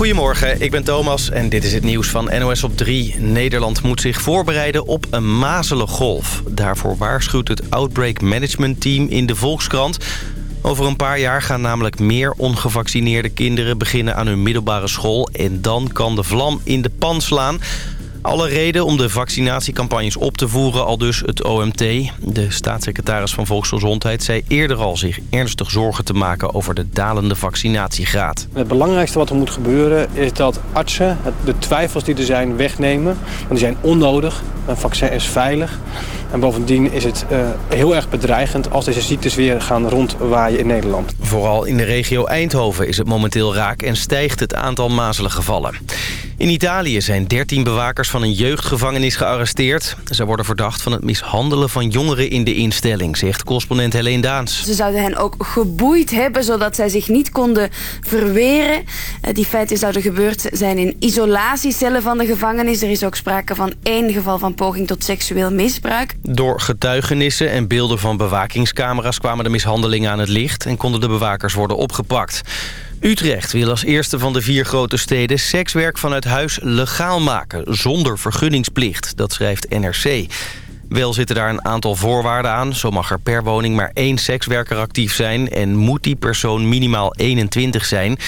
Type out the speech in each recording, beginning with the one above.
Goedemorgen, ik ben Thomas en dit is het nieuws van NOS op 3. Nederland moet zich voorbereiden op een mazelengolf. Daarvoor waarschuwt het Outbreak Management Team in de Volkskrant. Over een paar jaar gaan namelijk meer ongevaccineerde kinderen beginnen aan hun middelbare school... en dan kan de vlam in de pan slaan... Alle reden om de vaccinatiecampagnes op te voeren, al dus het OMT. De staatssecretaris van Volksgezondheid zei eerder al zich ernstig zorgen te maken over de dalende vaccinatiegraad. Het belangrijkste wat er moet gebeuren is dat artsen de twijfels die er zijn wegnemen. Want die zijn onnodig. Een vaccin is veilig. En bovendien is het uh, heel erg bedreigend als deze ziektes weer gaan rondwaaien in Nederland. Vooral in de regio Eindhoven is het momenteel raak en stijgt het aantal mazelengevallen. In Italië zijn 13 bewakers van een jeugdgevangenis gearresteerd. Ze worden verdacht van het mishandelen van jongeren in de instelling, zegt correspondent Helene Daans. Ze zouden hen ook geboeid hebben, zodat zij zich niet konden verweren. Eh, die feiten zouden gebeurd zijn in isolatiecellen van de gevangenis. Er is ook sprake van één geval van poging tot seksueel misbruik. Door getuigenissen en beelden van bewakingscamera's kwamen de mishandelingen aan het licht... en konden de bewakers worden opgepakt. Utrecht wil als eerste van de vier grote steden sekswerk vanuit huis legaal maken, zonder vergunningsplicht. Dat schrijft NRC. Wel zitten daar een aantal voorwaarden aan. Zo mag er per woning maar één sekswerker actief zijn... en moet die persoon minimaal 21 zijn.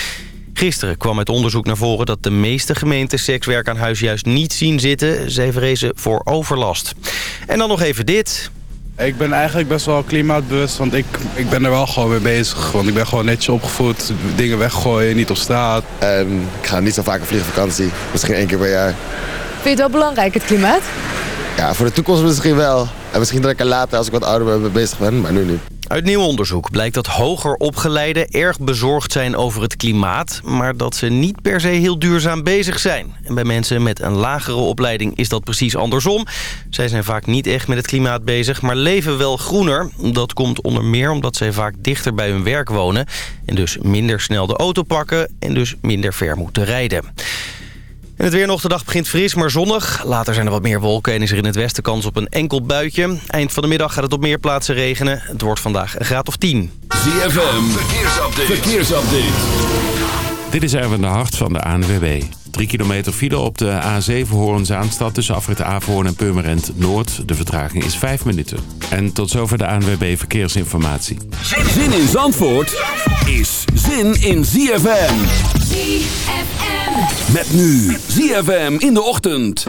Gisteren kwam het onderzoek naar voren dat de meeste gemeenten sekswerk aan huis juist niet zien zitten. Zij vrezen voor overlast. En dan nog even dit. Ik ben eigenlijk best wel klimaatbewust, want ik, ik ben er wel gewoon mee bezig. Want ik ben gewoon netjes opgevoed, dingen weggooien, niet op straat. En ik ga niet zo vaak op vliegvakantie, misschien één keer per jaar. Vind je het wel belangrijk, het klimaat? Ja, voor de toekomst misschien wel. En misschien dat ik er later, als ik wat ouder ben, bezig ben, maar nu niet. Uit nieuw onderzoek blijkt dat hoger opgeleiden erg bezorgd zijn over het klimaat... maar dat ze niet per se heel duurzaam bezig zijn. En bij mensen met een lagere opleiding is dat precies andersom. Zij zijn vaak niet echt met het klimaat bezig, maar leven wel groener. Dat komt onder meer omdat zij vaak dichter bij hun werk wonen... en dus minder snel de auto pakken en dus minder ver moeten rijden. En het weer nog de dag begint fris, maar zonnig. Later zijn er wat meer wolken en is er in het westen kans op een enkel buitje. Eind van de middag gaat het op meer plaatsen regenen. Het wordt vandaag een graad of 10. ZFM, verkeersupdate. verkeersupdate. Dit is Erwin de Hart van de ANWB. 3 kilometer file op de A7 Hoorn-Zaanstad tussen afrit Averhoorn en Purmerend Noord. De vertraging is 5 minuten. En tot zover de ANWB Verkeersinformatie. Zin in Zandvoort is zin in ZFM. ZFM. Met nu ZFM in de ochtend.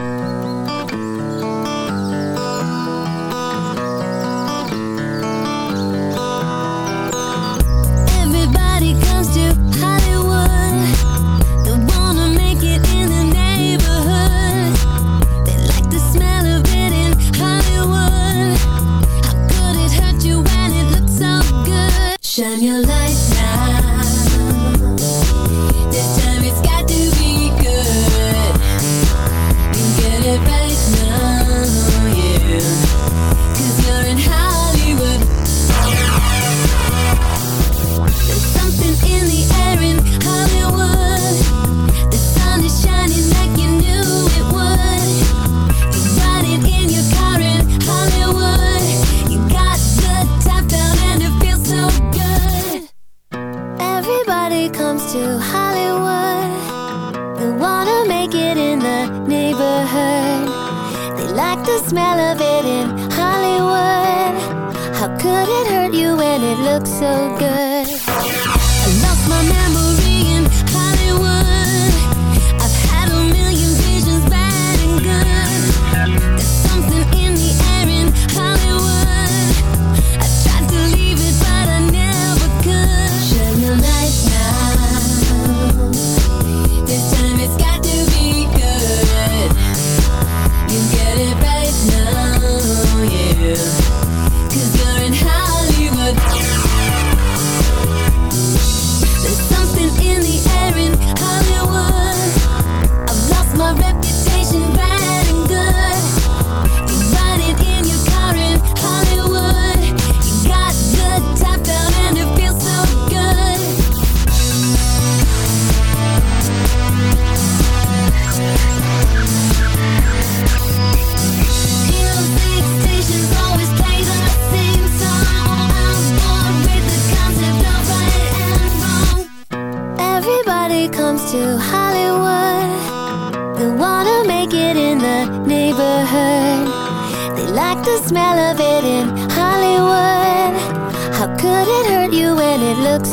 Shine your light to Hollywood. They wanna make it in the neighborhood. They like the smell of it in Hollywood. How could it hurt you when it looks so good?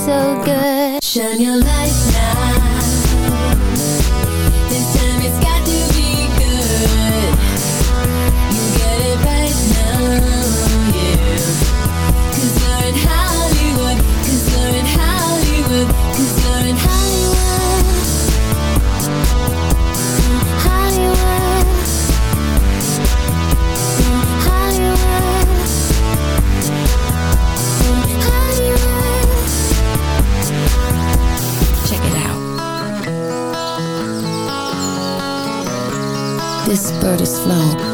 So good? Shine your light bird is flown.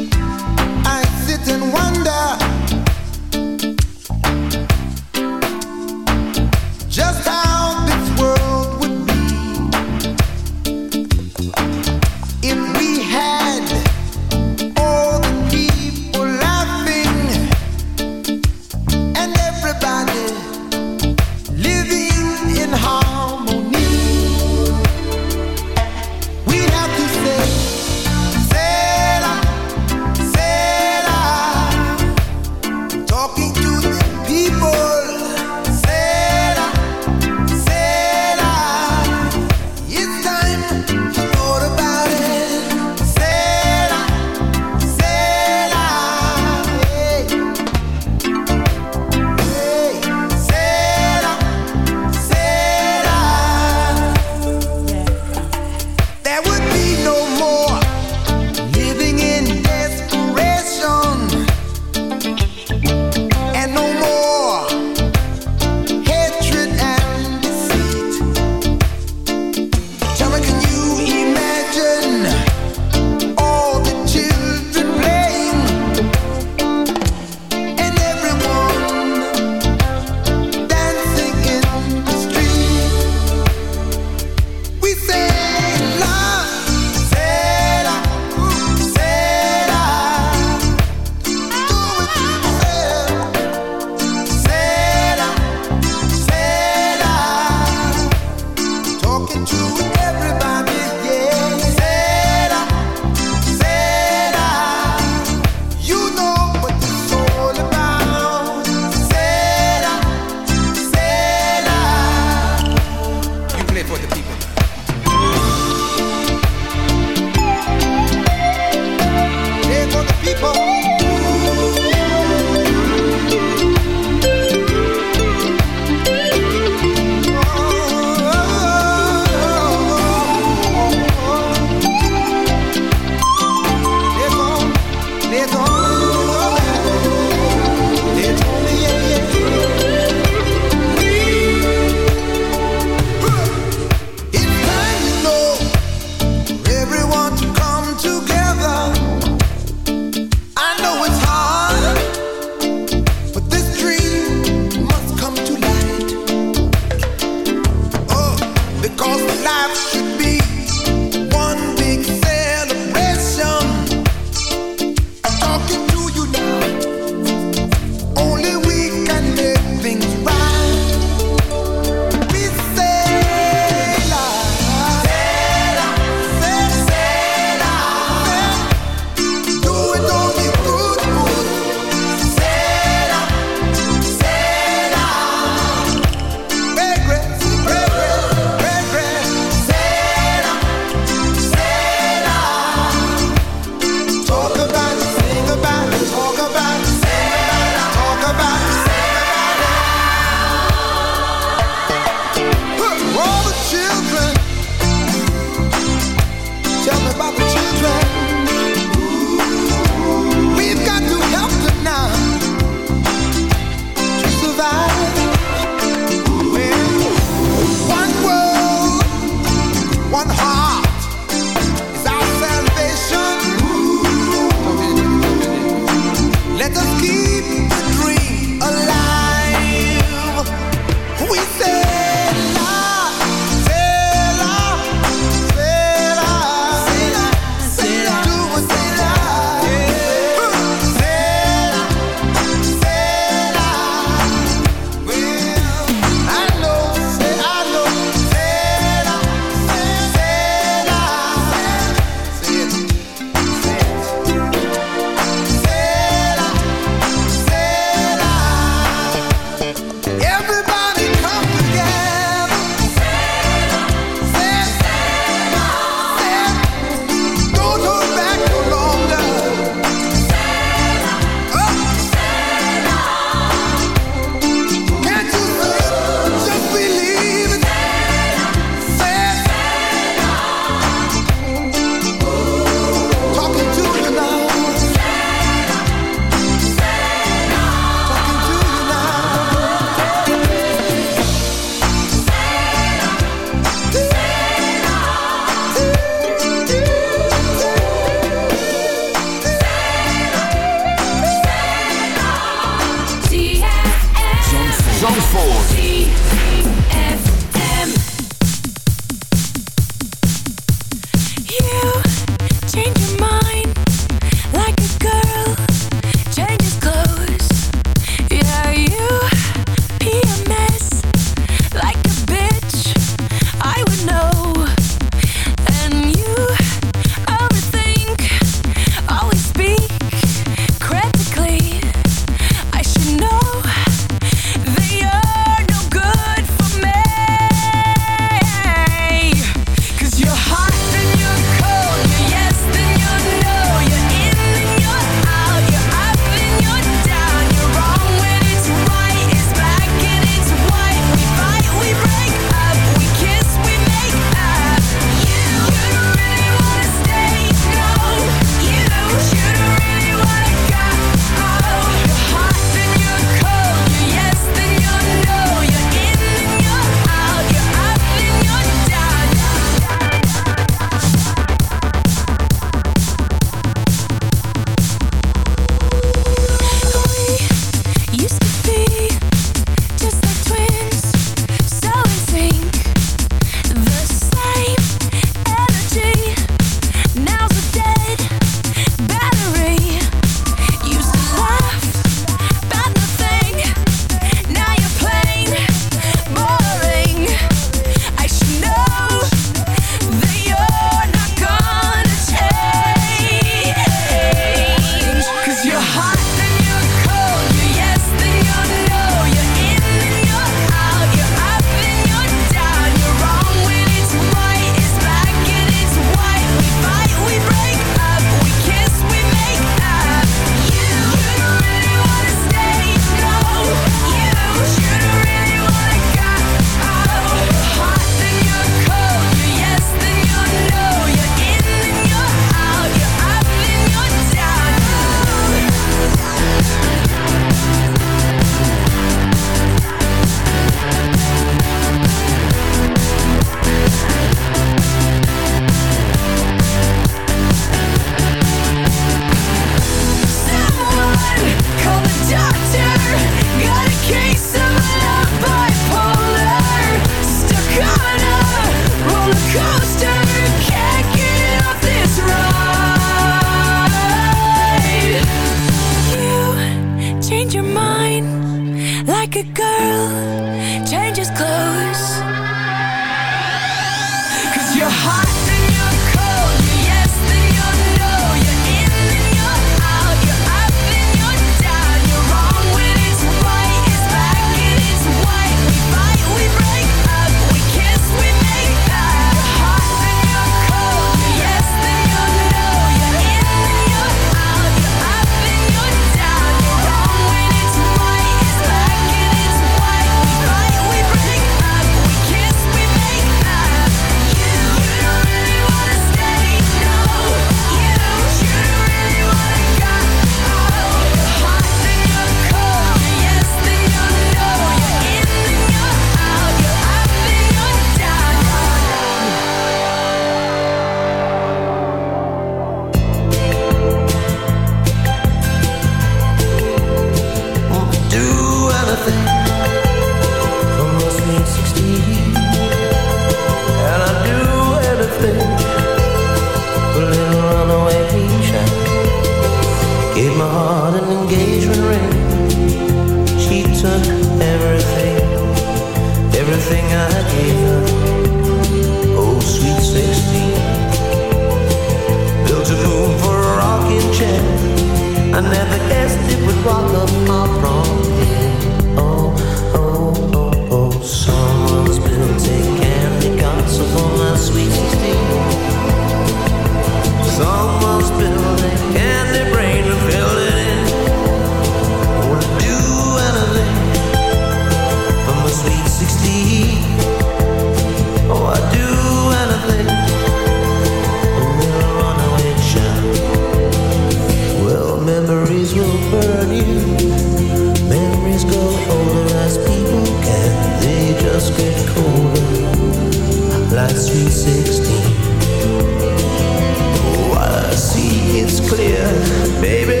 Baby,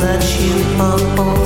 that you are all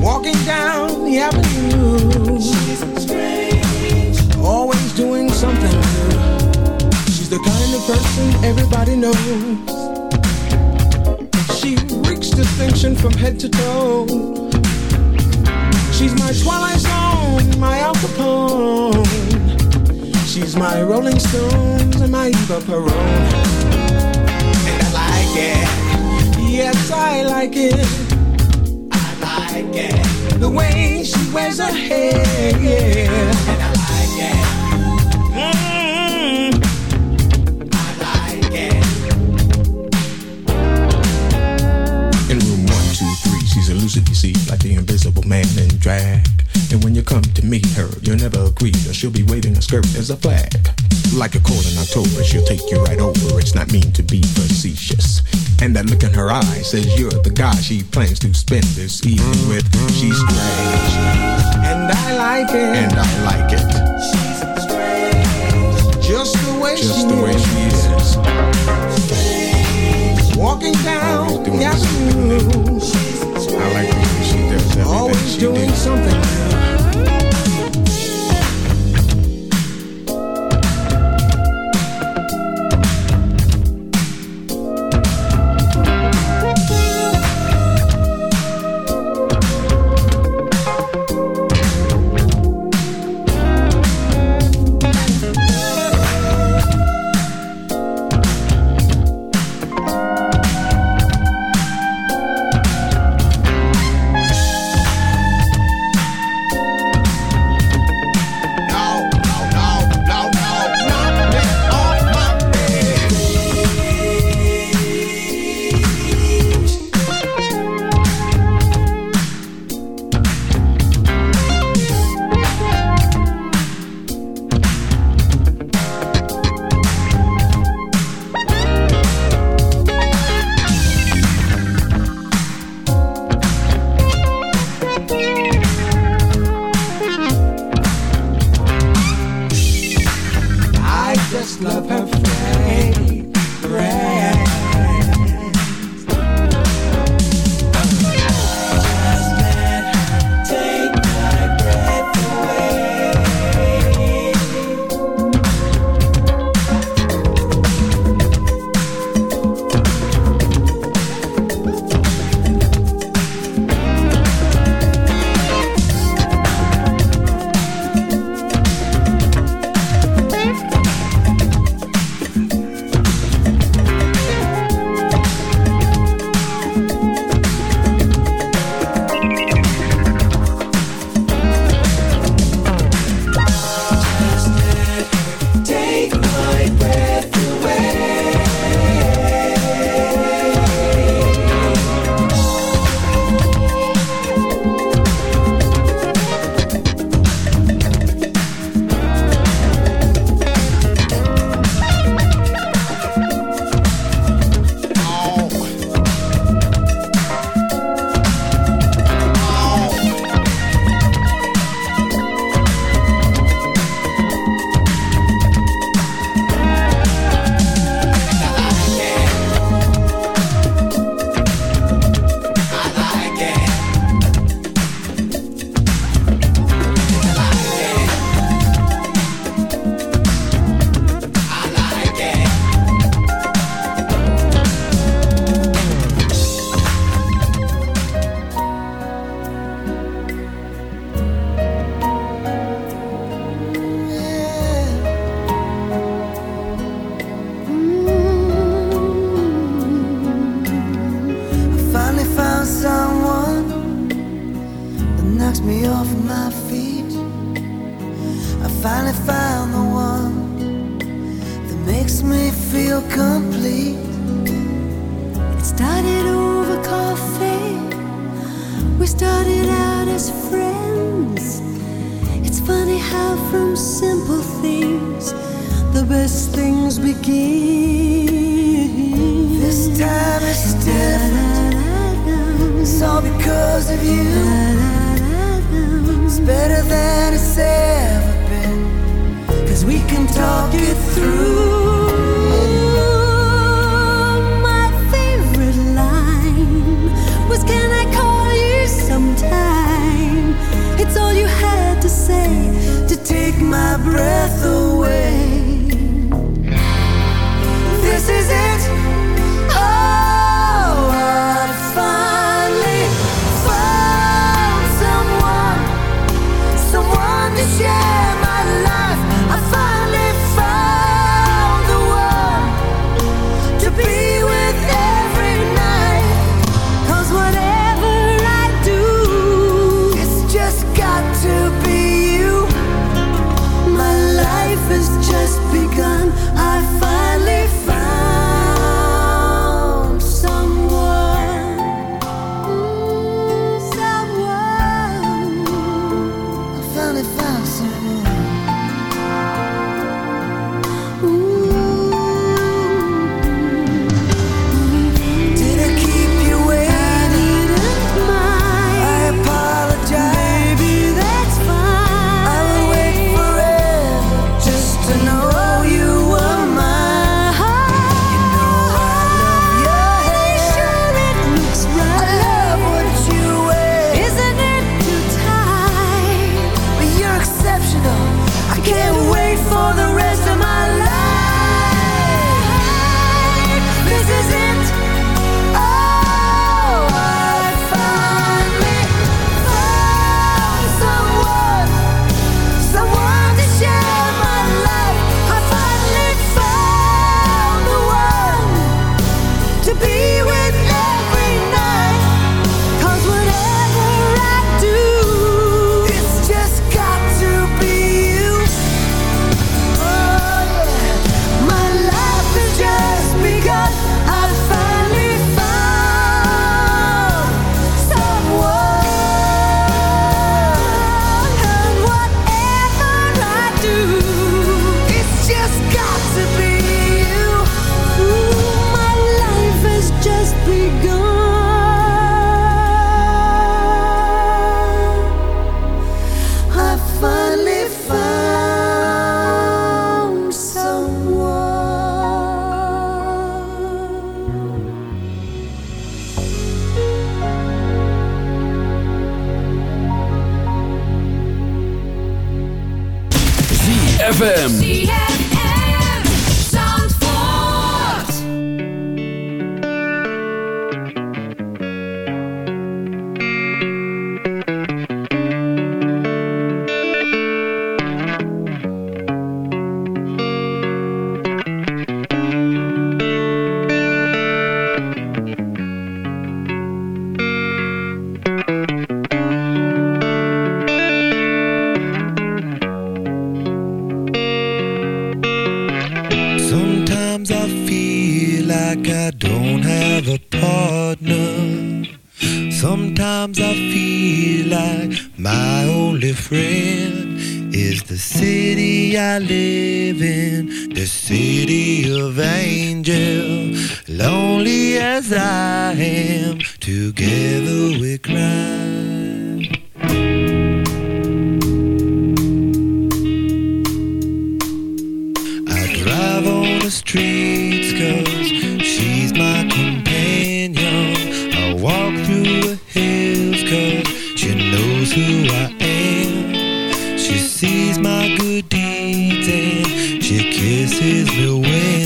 Walking down the avenue. She's strange. Always doing something new. She's the kind of person everybody knows. She reeks distinction from head to toe. She's my Twilight Zone, my Al Capone. She's my Rolling Stones and my Eva Peron. And I like it. Yes, I like it. I like it. The way she wears her hair. Yeah. And I like it. Mm. I like it. In room one, two, three, she's elusive, you see, like the invisible man in drag. And when you come to meet her, you'll never agree, or she'll be waving a skirt as a flag. Like a cold in October, she'll take you right over. It's not mean to be facetious. And that look in her eye says you're the guy she plans to spend this evening with. She's strange. And I like it. And I like it. She's strange. Just the way she is. Just she the way she is. Walking down the avenue. I like the way she does everything Always she doing does. something kisses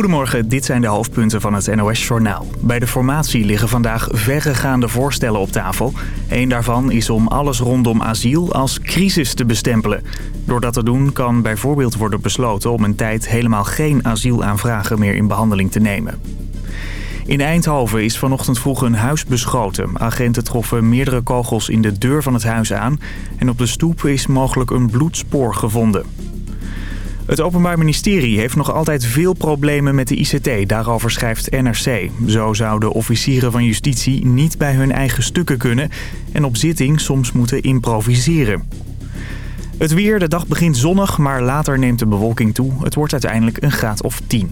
Goedemorgen, dit zijn de hoofdpunten van het NOS-journaal. Bij de formatie liggen vandaag verregaande voorstellen op tafel. Eén daarvan is om alles rondom asiel als crisis te bestempelen. Door dat te doen kan bijvoorbeeld worden besloten om een tijd helemaal geen asielaanvragen meer in behandeling te nemen. In Eindhoven is vanochtend vroeg een huis beschoten. Agenten troffen meerdere kogels in de deur van het huis aan... en op de stoep is mogelijk een bloedspoor gevonden. Het Openbaar Ministerie heeft nog altijd veel problemen met de ICT. Daarover schrijft NRC. Zo zouden officieren van justitie niet bij hun eigen stukken kunnen... en op zitting soms moeten improviseren. Het weer, de dag begint zonnig, maar later neemt de bewolking toe. Het wordt uiteindelijk een graad of 10.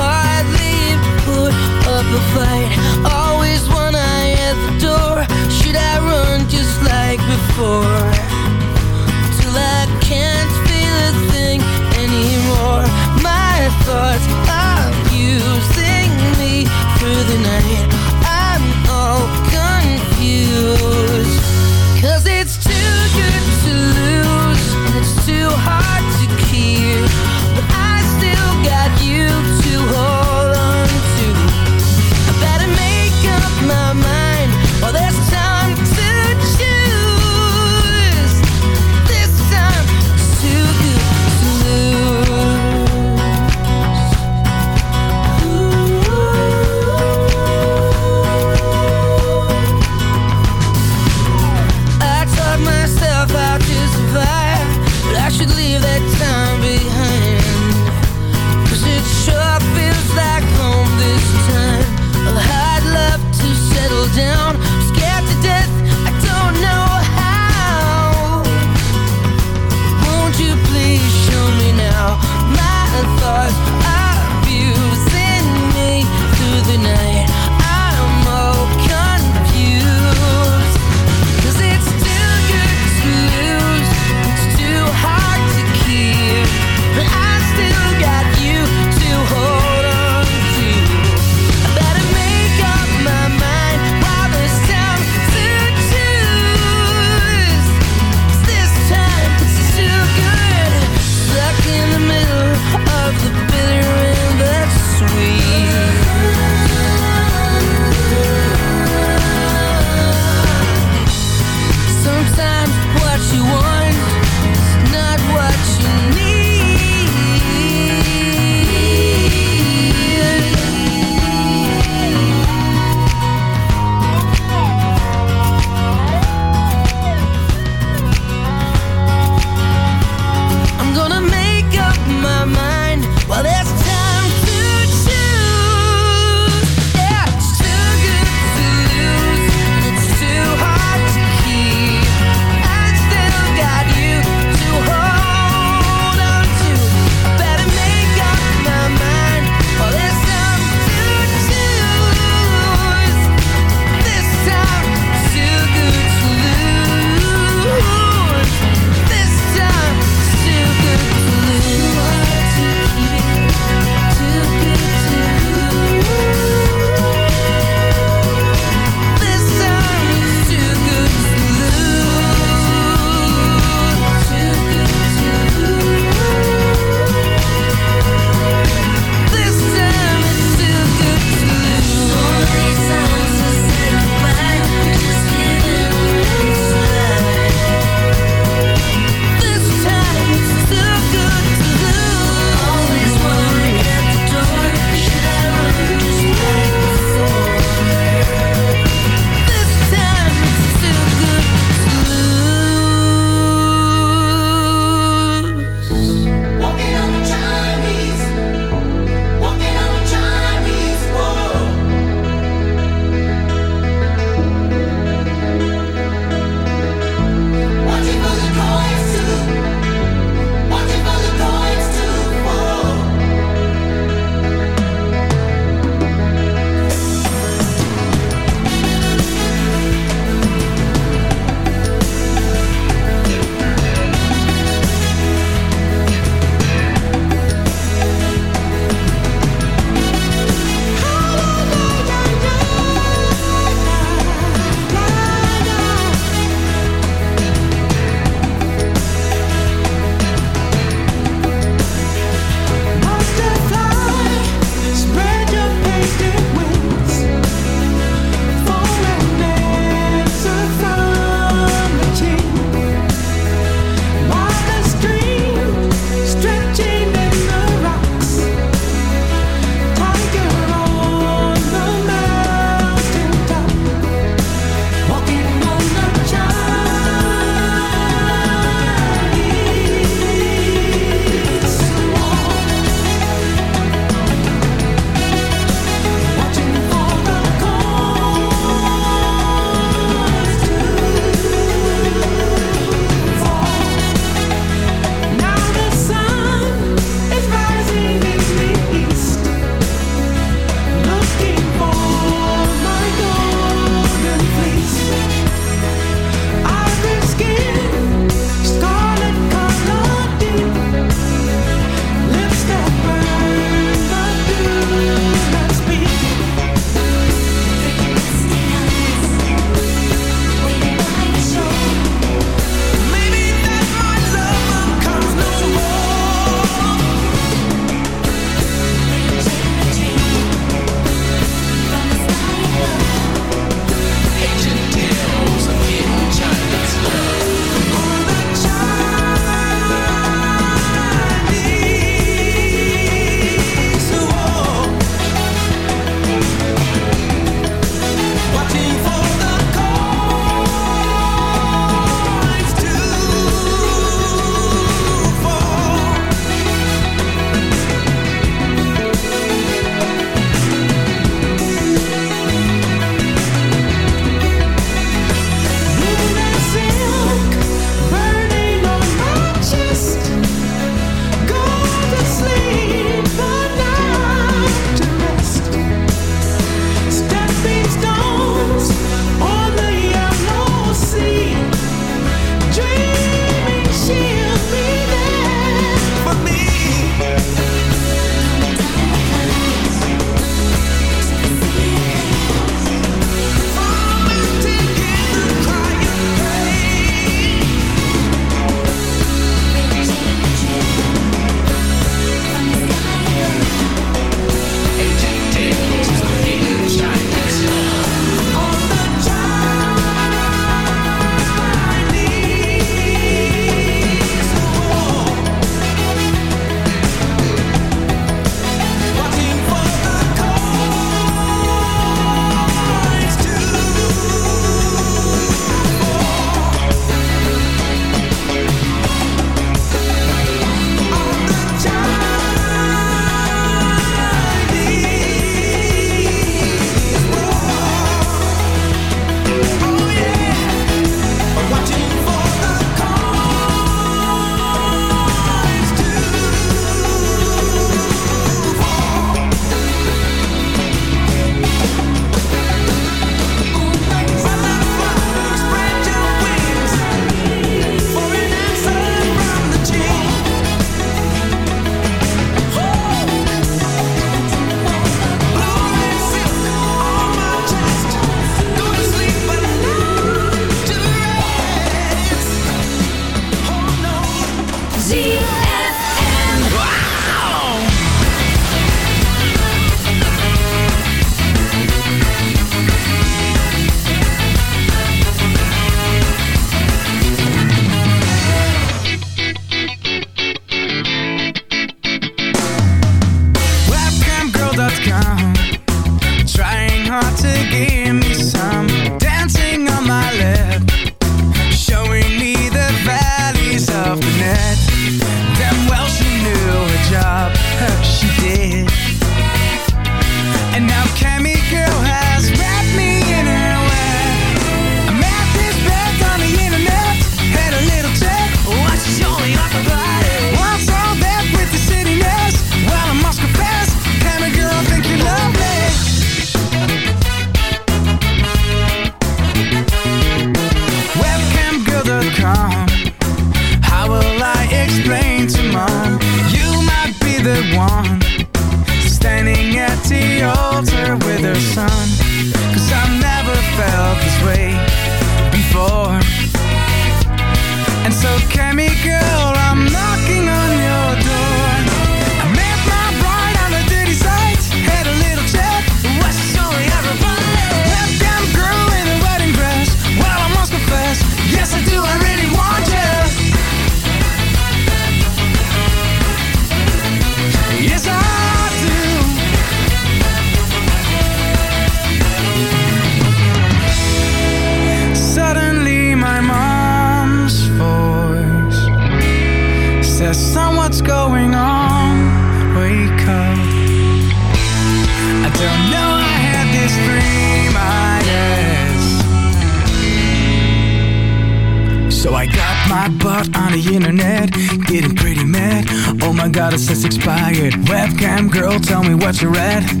What.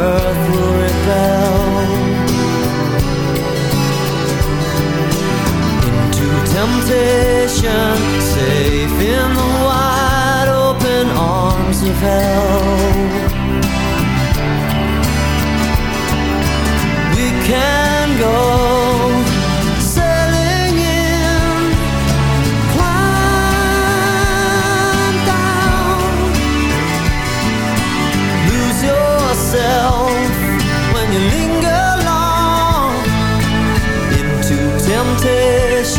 earth will rebel into temptation, safe in the wide open arms of hell. We can go.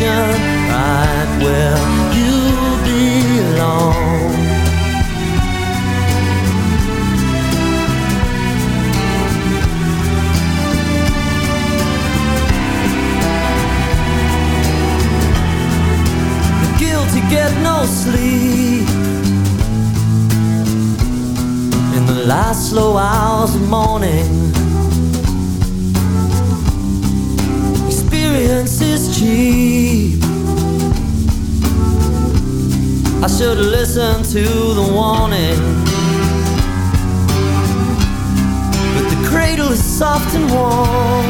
station right where you belong. The guilty get no sleep in the last slow hours of morning cheap. I should've listened to the warning. But the cradle is soft and warm.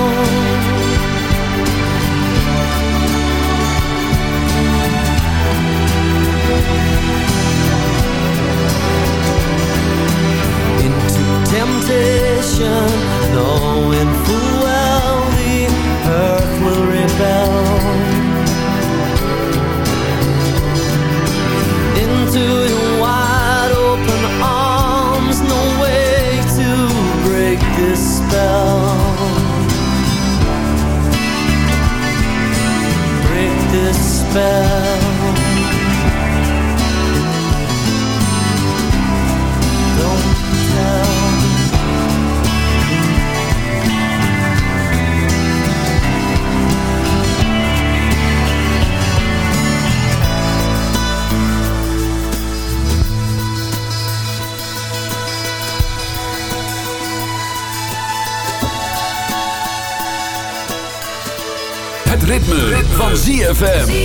ZFM.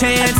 chance.